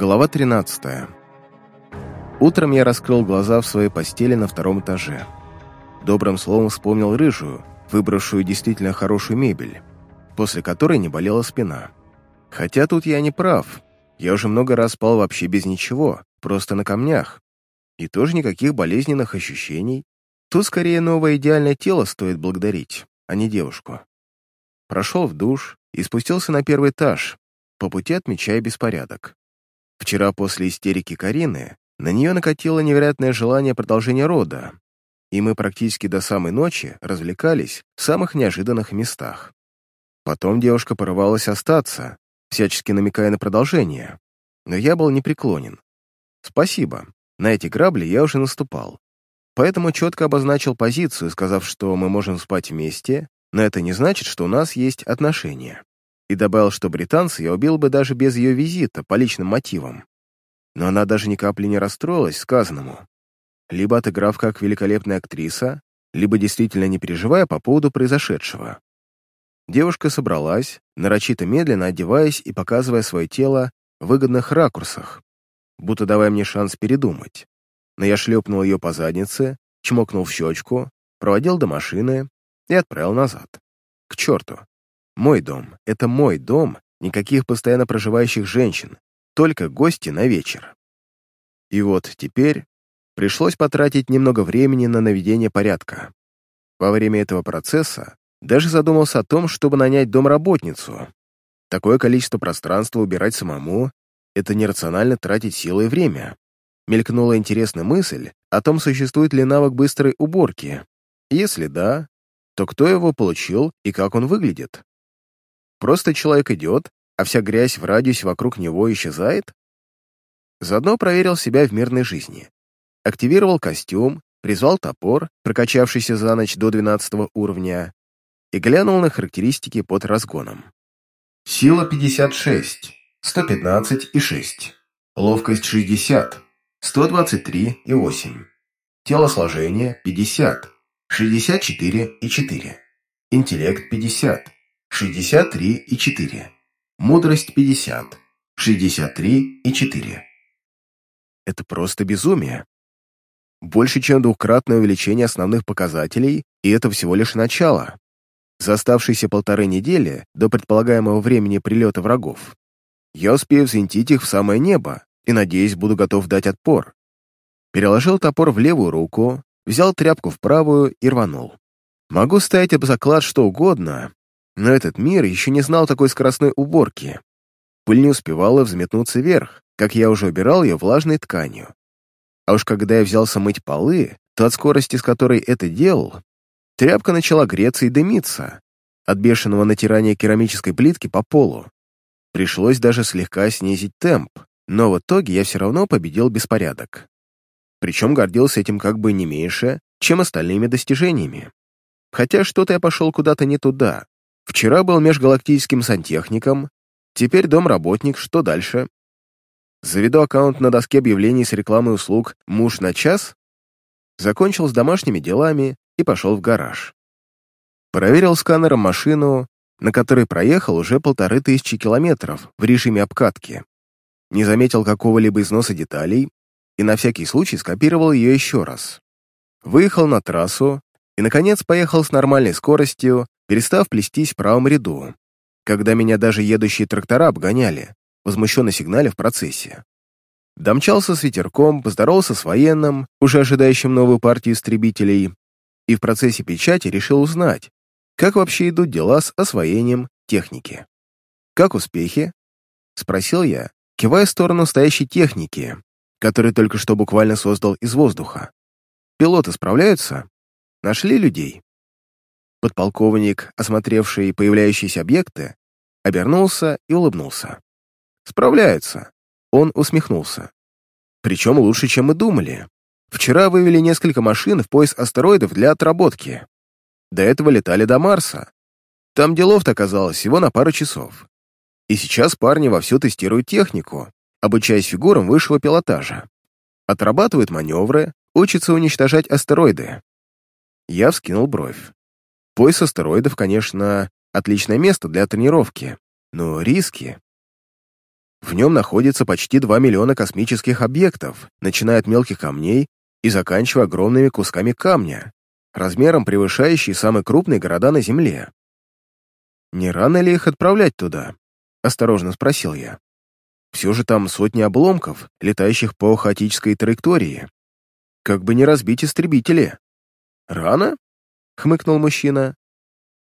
Глава 13. Утром я раскрыл глаза в своей постели на втором этаже. Добрым словом вспомнил рыжую, выбравшую действительно хорошую мебель, после которой не болела спина. Хотя тут я не прав. Я уже много раз спал вообще без ничего, просто на камнях. И тоже никаких болезненных ощущений. Тут скорее новое идеальное тело стоит благодарить, а не девушку. Прошел в душ и спустился на первый этаж, по пути отмечая беспорядок. Вчера после истерики Карины на нее накатило невероятное желание продолжения рода, и мы практически до самой ночи развлекались в самых неожиданных местах. Потом девушка порывалась остаться, всячески намекая на продолжение, но я был непреклонен. Спасибо, на эти грабли я уже наступал. Поэтому четко обозначил позицию, сказав, что мы можем спать вместе, но это не значит, что у нас есть отношения и добавил, что британца я убил бы даже без ее визита, по личным мотивам. Но она даже ни капли не расстроилась сказанному. Либо отыграв как великолепная актриса, либо действительно не переживая по поводу произошедшего. Девушка собралась, нарочито медленно одеваясь и показывая свое тело в выгодных ракурсах, будто давая мне шанс передумать. Но я шлепнул ее по заднице, чмокнул в щечку, проводил до машины и отправил назад. К черту. Мой дом — это мой дом, никаких постоянно проживающих женщин, только гости на вечер. И вот теперь пришлось потратить немного времени на наведение порядка. Во время этого процесса даже задумался о том, чтобы нанять домработницу. Такое количество пространства убирать самому — это нерационально тратить силы и время. Мелькнула интересная мысль о том, существует ли навык быстрой уборки. Если да, то кто его получил и как он выглядит? Просто человек идет, а вся грязь в радиусе вокруг него исчезает? Заодно проверил себя в мирной жизни. Активировал костюм, призвал топор, прокачавшийся за ночь до 12 уровня, и глянул на характеристики под разгоном. Сила 56, 115 и 6. Ловкость 60, 123 и 8. Телосложение 50, 64 и 4. Интеллект 50, 63,4. Мудрость 50. 63,4. Это просто безумие. Больше, чем двукратное увеличение основных показателей, и это всего лишь начало. За оставшиеся полторы недели до предполагаемого времени прилета врагов я успею взвинтить их в самое небо и, надеюсь, буду готов дать отпор. Переложил топор в левую руку, взял тряпку в правую и рванул. Могу ставить об заклад что угодно, но этот мир еще не знал такой скоростной уборки. Пыль не успевала взметнуться вверх, как я уже убирал ее влажной тканью. А уж когда я взялся мыть полы, то от скорости, с которой это делал, тряпка начала греться и дымиться от бешеного натирания керамической плитки по полу. Пришлось даже слегка снизить темп, но в итоге я все равно победил беспорядок. Причем гордился этим как бы не меньше, чем остальными достижениями. Хотя что-то я пошел куда-то не туда, Вчера был межгалактическим сантехником, теперь домработник, что дальше? Заведу аккаунт на доске объявлений с рекламой услуг «Муж на час», закончил с домашними делами и пошел в гараж. Проверил сканером машину, на которой проехал уже полторы тысячи километров в режиме обкатки. Не заметил какого-либо износа деталей и на всякий случай скопировал ее еще раз. Выехал на трассу и, наконец, поехал с нормальной скоростью перестав плестись в правом ряду, когда меня даже едущие трактора обгоняли, возмущенно сигналя в процессе. Домчался с ветерком, поздоровался с военным, уже ожидающим новую партию истребителей, и в процессе печати решил узнать, как вообще идут дела с освоением техники. «Как успехи?» — спросил я, кивая в сторону стоящей техники, которую только что буквально создал из воздуха. «Пилоты справляются? Нашли людей?» Подполковник, осмотревший появляющиеся объекты, обернулся и улыбнулся. «Справляются». Он усмехнулся. «Причем лучше, чем мы думали. Вчера вывели несколько машин в пояс астероидов для отработки. До этого летали до Марса. Там делов-то оказалось всего на пару часов. И сейчас парни вовсю тестируют технику, обучаясь фигурам высшего пилотажа. Отрабатывают маневры, учатся уничтожать астероиды. Я вскинул бровь. Пояс астероидов, конечно, отличное место для тренировки, но риски... В нем находится почти 2 миллиона космических объектов, начиная от мелких камней и заканчивая огромными кусками камня, размером превышающие самые крупные города на Земле. «Не рано ли их отправлять туда?» — осторожно спросил я. «Все же там сотни обломков, летающих по хаотической траектории. Как бы не разбить истребители». «Рано?» — хмыкнул мужчина.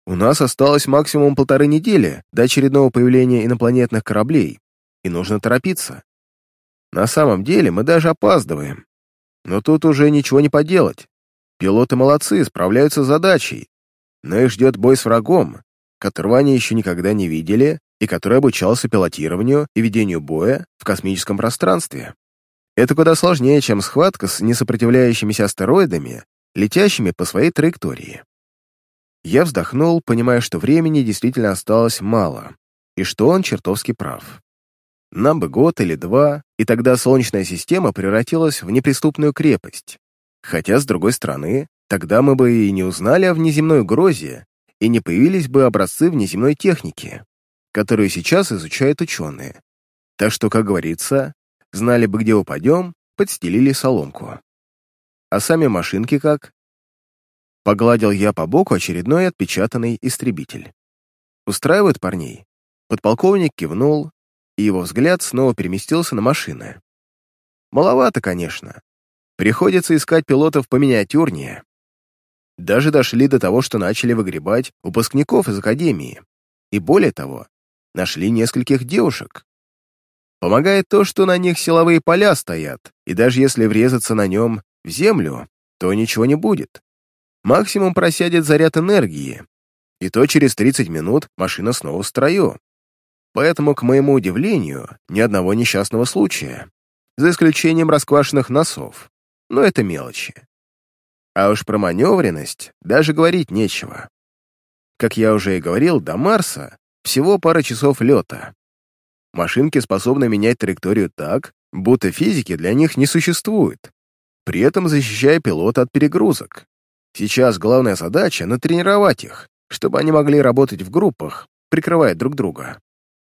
«У нас осталось максимум полторы недели до очередного появления инопланетных кораблей, и нужно торопиться. На самом деле мы даже опаздываем. Но тут уже ничего не поделать. Пилоты молодцы, справляются с задачей, но их ждет бой с врагом, которого они еще никогда не видели и который обучался пилотированию и ведению боя в космическом пространстве. Это куда сложнее, чем схватка с несопротивляющимися астероидами, летящими по своей траектории. Я вздохнул, понимая, что времени действительно осталось мало, и что он чертовски прав. Нам бы год или два, и тогда Солнечная система превратилась в неприступную крепость. Хотя, с другой стороны, тогда мы бы и не узнали о внеземной угрозе, и не появились бы образцы внеземной техники, которую сейчас изучают ученые. Так что, как говорится, знали бы, где упадем, подстелили соломку. А сами машинки как? Погладил я по боку очередной отпечатанный истребитель. Устраивают парней? Подполковник кивнул, и его взгляд снова переместился на машины. Маловато, конечно. Приходится искать пилотов поминиатюрнее. Даже дошли до того, что начали выгребать выпускников из академии. И более того, нашли нескольких девушек. Помогает то, что на них силовые поля стоят, и даже если врезаться на нем в землю, то ничего не будет. Максимум просядет заряд энергии, и то через 30 минут машина снова в строю. Поэтому, к моему удивлению, ни одного несчастного случая, за исключением расквашенных носов. Но это мелочи. А уж про маневренность даже говорить нечего. Как я уже и говорил, до Марса всего пара часов лета. Машинки способны менять траекторию так, будто физики для них не существует, при этом защищая пилота от перегрузок. Сейчас главная задача — натренировать их, чтобы они могли работать в группах, прикрывая друг друга.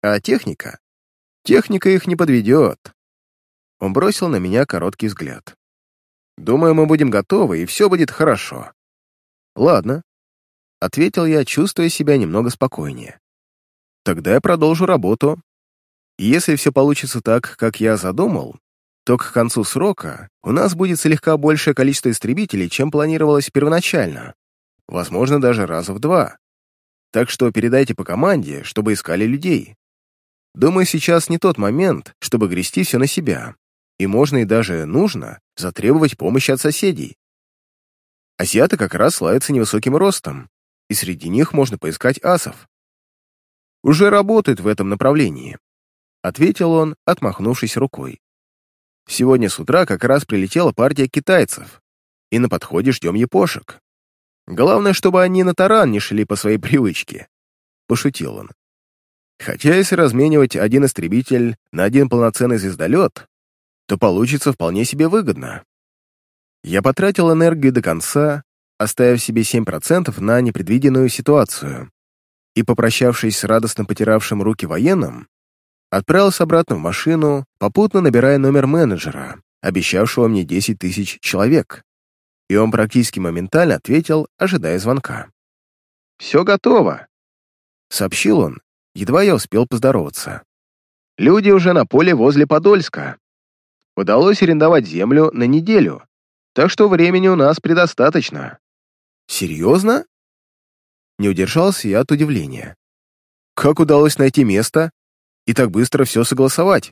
А техника? Техника их не подведет. Он бросил на меня короткий взгляд. Думаю, мы будем готовы, и все будет хорошо. Ладно. Ответил я, чувствуя себя немного спокойнее. Тогда я продолжу работу. И если все получится так, как я задумал, то к концу срока у нас будет слегка большее количество истребителей, чем планировалось первоначально. Возможно, даже раза в два. Так что передайте по команде, чтобы искали людей. Думаю, сейчас не тот момент, чтобы грести все на себя. И можно и даже нужно затребовать помощи от соседей. Азиаты как раз славятся невысоким ростом, и среди них можно поискать асов. Уже работают в этом направлении, ответил он, отмахнувшись рукой. Сегодня с утра как раз прилетела партия китайцев, и на подходе ждем япошек. Главное, чтобы они на таран не шли по своей привычке, пошутил он. Хотя если разменивать один истребитель на один полноценный звездолет, то получится вполне себе выгодно. Я потратил энергию до конца, оставив себе 7% на непредвиденную ситуацию, и, попрощавшись с радостно потиравшим руки военным, отправился обратно в машину, попутно набирая номер менеджера, обещавшего мне 10 тысяч человек. И он практически моментально ответил, ожидая звонка. «Все готово», — сообщил он, едва я успел поздороваться. «Люди уже на поле возле Подольска. Удалось арендовать землю на неделю, так что времени у нас предостаточно». «Серьезно?» Не удержался я от удивления. «Как удалось найти место и так быстро все согласовать?»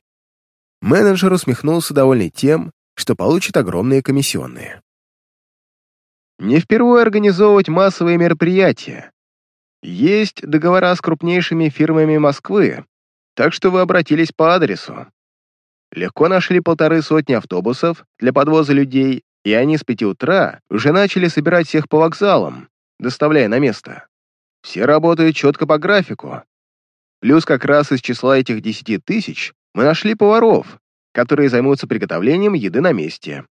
Менеджер усмехнулся, довольный тем, что получит огромные комиссионные. «Не впервые организовывать массовые мероприятия. Есть договора с крупнейшими фирмами Москвы, так что вы обратились по адресу. Легко нашли полторы сотни автобусов для подвоза людей, и они с пяти утра уже начали собирать всех по вокзалам, доставляя на место. Все работают четко по графику. Плюс как раз из числа этих десяти тысяч мы нашли поваров, которые займутся приготовлением еды на месте.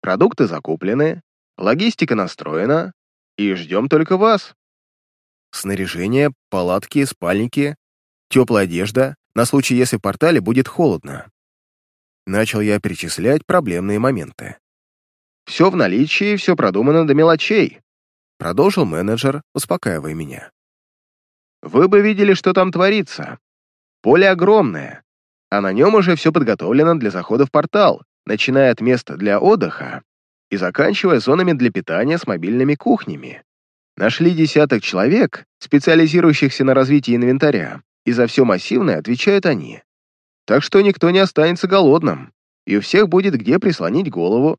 Продукты закуплены, логистика настроена, и ждем только вас. Снаряжение, палатки, спальники, теплая одежда, на случай, если в портале будет холодно. Начал я перечислять проблемные моменты. «Все в наличии, все продумано до мелочей», продолжил менеджер, успокаивая меня. «Вы бы видели, что там творится. Поле огромное, а на нем уже все подготовлено для захода в портал, начиная от места для отдыха и заканчивая зонами для питания с мобильными кухнями. Нашли десяток человек, специализирующихся на развитии инвентаря, и за все массивное отвечают они. Так что никто не останется голодным, и у всех будет где прислонить голову.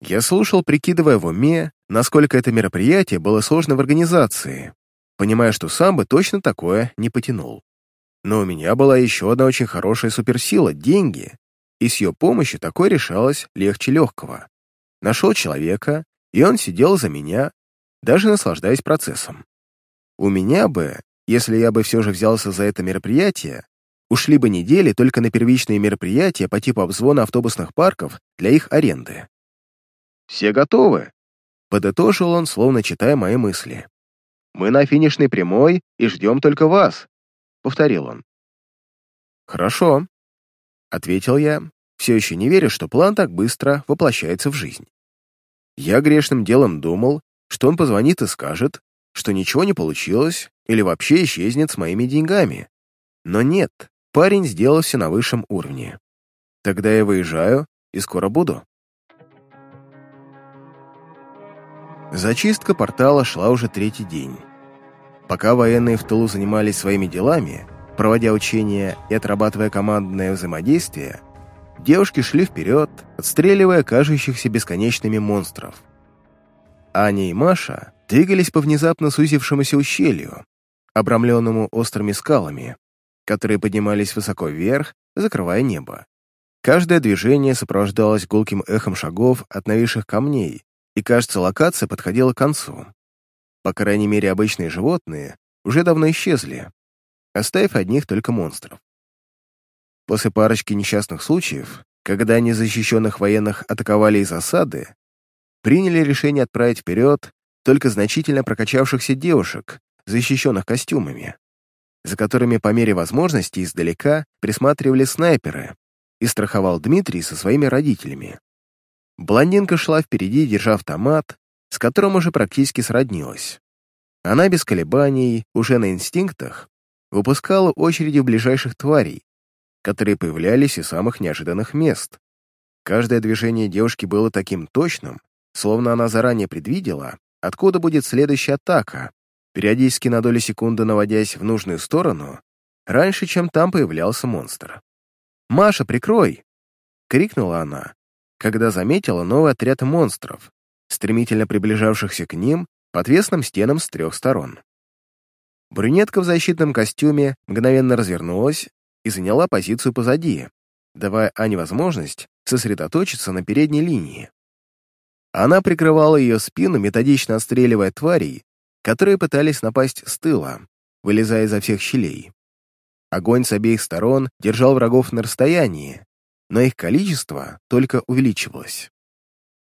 Я слушал, прикидывая в уме, насколько это мероприятие было сложно в организации, понимая, что сам бы точно такое не потянул. Но у меня была еще одна очень хорошая суперсила — деньги, и с ее помощью такое решалось легче легкого. Нашел человека, и он сидел за меня, даже наслаждаясь процессом. У меня бы, если я бы все же взялся за это мероприятие, ушли бы недели только на первичные мероприятия по типу обзвона автобусных парков для их аренды. «Все готовы?» — подытожил он, словно читая мои мысли. «Мы на финишной прямой и ждем только вас», — повторил он. «Хорошо», — ответил я, все еще не веря, что план так быстро воплощается в жизнь. Я грешным делом думал, что он позвонит и скажет, что ничего не получилось или вообще исчезнет с моими деньгами. Но нет, парень сделал все на высшем уровне. Тогда я выезжаю и скоро буду. Зачистка портала шла уже третий день. Пока военные в тылу занимались своими делами, проводя учения и отрабатывая командное взаимодействие, девушки шли вперед, отстреливая кажущихся бесконечными монстров. Аня и Маша двигались по внезапно сузившемуся ущелью, обрамленному острыми скалами, которые поднимались высоко вверх, закрывая небо. Каждое движение сопровождалось гулким эхом шагов от нависших камней, и, кажется, локация подходила к концу. По крайней мере, обычные животные уже давно исчезли, оставив одних только монстров. После парочки несчастных случаев, когда незащищенных военных атаковали из осады, приняли решение отправить вперед только значительно прокачавшихся девушек, защищенных костюмами, за которыми по мере возможности издалека присматривали снайперы, и страховал Дмитрий со своими родителями. Блондинка шла впереди, держа автомат, с которым уже практически сроднилась. Она без колебаний, уже на инстинктах, выпускала очереди в ближайших тварей, которые появлялись из самых неожиданных мест. Каждое движение девушки было таким точным, словно она заранее предвидела, откуда будет следующая атака, периодически на долю секунды наводясь в нужную сторону, раньше, чем там появлялся монстр. «Маша, прикрой!» — крикнула она, когда заметила новый отряд монстров, стремительно приближавшихся к ним по отвесным стенам с трех сторон. Брюнетка в защитном костюме мгновенно развернулась и заняла позицию позади, давая Ане возможность сосредоточиться на передней линии. Она прикрывала ее спину, методично отстреливая тварей, которые пытались напасть с тыла, вылезая изо всех щелей. Огонь с обеих сторон держал врагов на расстоянии, но их количество только увеличивалось.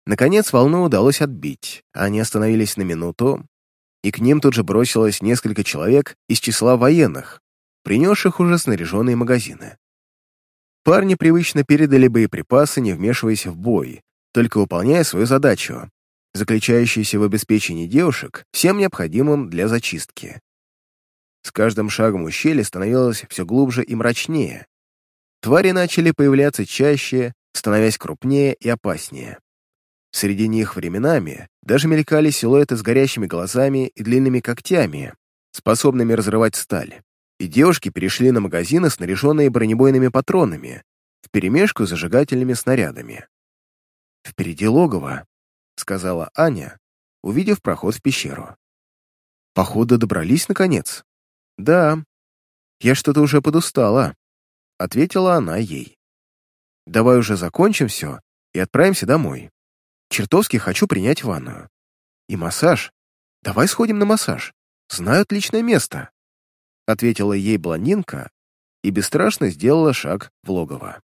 Наконец волну удалось отбить, они остановились на минуту, и к ним тут же бросилось несколько человек из числа военных, принесших уже снаряженные магазины. Парни привычно передали боеприпасы, не вмешиваясь в бой, только выполняя свою задачу, заключающуюся в обеспечении девушек всем необходимым для зачистки. С каждым шагом ущелье становилось все глубже и мрачнее, Твари начали появляться чаще, становясь крупнее и опаснее. Среди них временами даже мелькали силуэты с горящими глазами и длинными когтями, способными разрывать сталь. И девушки перешли на магазины, снаряженные бронебойными патронами, вперемешку с зажигательными снарядами. «Впереди логово», — сказала Аня, увидев проход в пещеру. «Походу, добрались, наконец?» «Да. Я что-то уже подустала», — ответила она ей. «Давай уже закончим все и отправимся домой. Чертовски хочу принять ванную. И массаж. Давай сходим на массаж. Знаю отличное место», — ответила ей блондинка и бесстрашно сделала шаг в логово.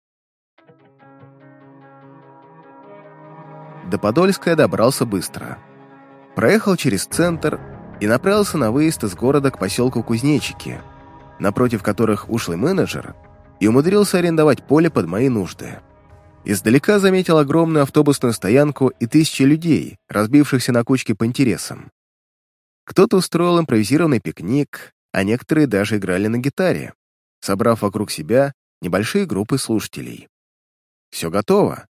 До Подольска я добрался быстро. Проехал через центр и направился на выезд из города к поселку Кузнечики — напротив которых ушлый менеджер, и умудрился арендовать поле под мои нужды. Издалека заметил огромную автобусную стоянку и тысячи людей, разбившихся на кучки по интересам. Кто-то устроил импровизированный пикник, а некоторые даже играли на гитаре, собрав вокруг себя небольшие группы слушателей. Все готово.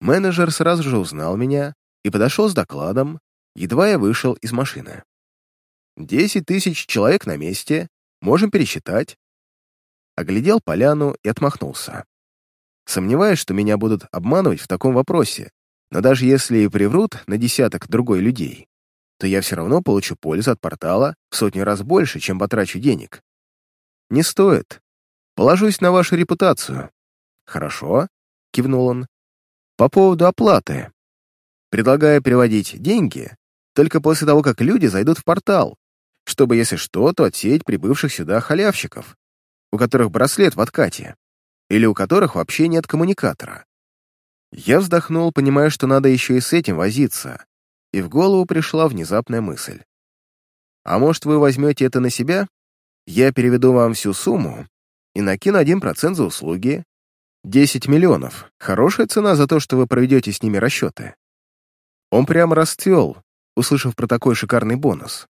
Менеджер сразу же узнал меня и подошел с докладом, едва я вышел из машины. «Десять тысяч человек на месте, можем пересчитать». Оглядел поляну и отмахнулся. Сомневаюсь, что меня будут обманывать в таком вопросе, но даже если и приврут на десяток другой людей, то я все равно получу пользу от портала в сотни раз больше, чем потрачу денег. Не стоит. Положусь на вашу репутацию. Хорошо, кивнул он. По поводу оплаты. Предлагаю переводить деньги только после того, как люди зайдут в портал, чтобы, если что, то отсеять прибывших сюда халявщиков, у которых браслет в откате, или у которых вообще нет коммуникатора. Я вздохнул, понимая, что надо еще и с этим возиться, и в голову пришла внезапная мысль. «А может, вы возьмете это на себя? Я переведу вам всю сумму и накину 1% за услуги. 10 миллионов. Хорошая цена за то, что вы проведете с ними расчеты». Он прямо расцвел, услышав про такой шикарный бонус.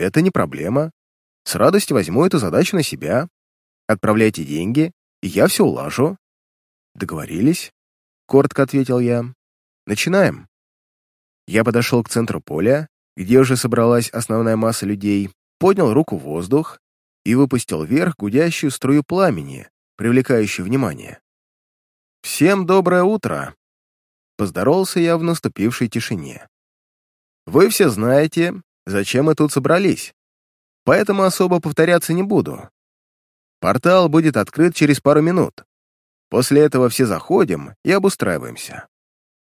«Это не проблема. С радостью возьму эту задачу на себя. Отправляйте деньги, и я все улажу». «Договорились?» — коротко ответил я. «Начинаем». Я подошел к центру поля, где уже собралась основная масса людей, поднял руку в воздух и выпустил вверх гудящую струю пламени, привлекающую внимание. «Всем доброе утро!» Поздоровался я в наступившей тишине. «Вы все знаете, зачем мы тут собрались, поэтому особо повторяться не буду. Портал будет открыт через пару минут. После этого все заходим и обустраиваемся.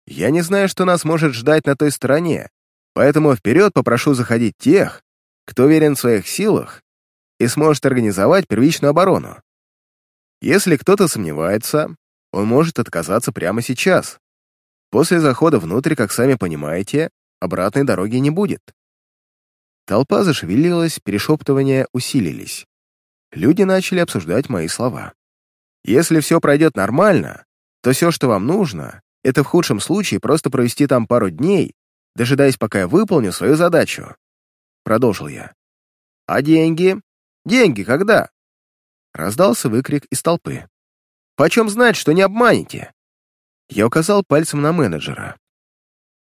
Я не знаю, что нас может ждать на той стороне, поэтому вперед попрошу заходить тех, кто уверен в своих силах и сможет организовать первичную оборону. Если кто-то сомневается, он может отказаться прямо сейчас. После захода внутрь, как сами понимаете, обратной дороги не будет. Толпа зашевелилась, перешептывания усилились. Люди начали обсуждать мои слова. Если все пройдет нормально, то все, что вам нужно, это в худшем случае просто провести там пару дней, дожидаясь, пока я выполню свою задачу. Продолжил я. А деньги? Деньги когда? Раздался выкрик из толпы. Почем знать, что не обманете? Я указал пальцем на менеджера.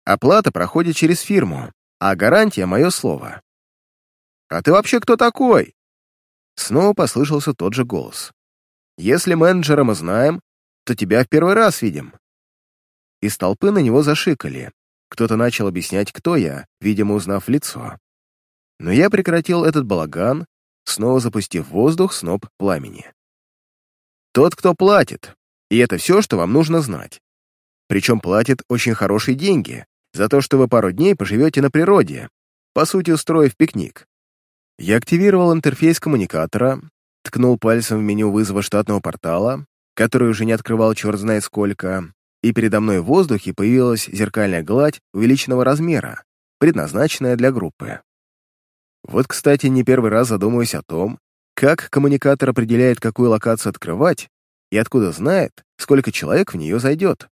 Оплата проходит через фирму, а гарантия — мое слово. «А ты вообще кто такой?» Снова послышался тот же голос. «Если менеджера мы знаем, то тебя в первый раз видим. Из толпы на него зашикали. Кто-то начал объяснять, кто я, видимо, узнав лицо. Но я прекратил этот балаган, снова запустив в воздух сноп пламени. Тот, кто платит, и это все, что вам нужно знать. Причем платит очень хорошие деньги за то, что вы пару дней поживете на природе, по сути, устроив пикник. Я активировал интерфейс коммуникатора, ткнул пальцем в меню вызова штатного портала, который уже не открывал черт знает сколько, и передо мной в воздухе появилась зеркальная гладь увеличенного размера, предназначенная для группы. Вот, кстати, не первый раз задумываюсь о том, как коммуникатор определяет, какую локацию открывать, и откуда знает, сколько человек в нее зайдет.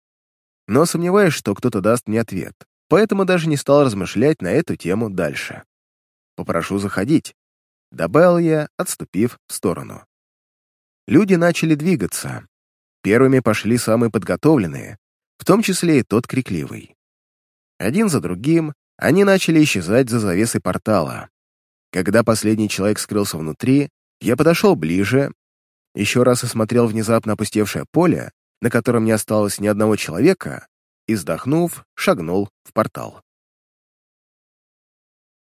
Но сомневаюсь, что кто-то даст мне ответ, поэтому даже не стал размышлять на эту тему дальше. «Попрошу заходить», — добавил я, отступив в сторону. Люди начали двигаться, Первыми пошли самые подготовленные, в том числе и тот крикливый. Один за другим они начали исчезать за завесой портала. Когда последний человек скрылся внутри, я подошел ближе, еще раз осмотрел внезапно опустевшее поле, на котором не осталось ни одного человека, и, вздохнув, шагнул в портал.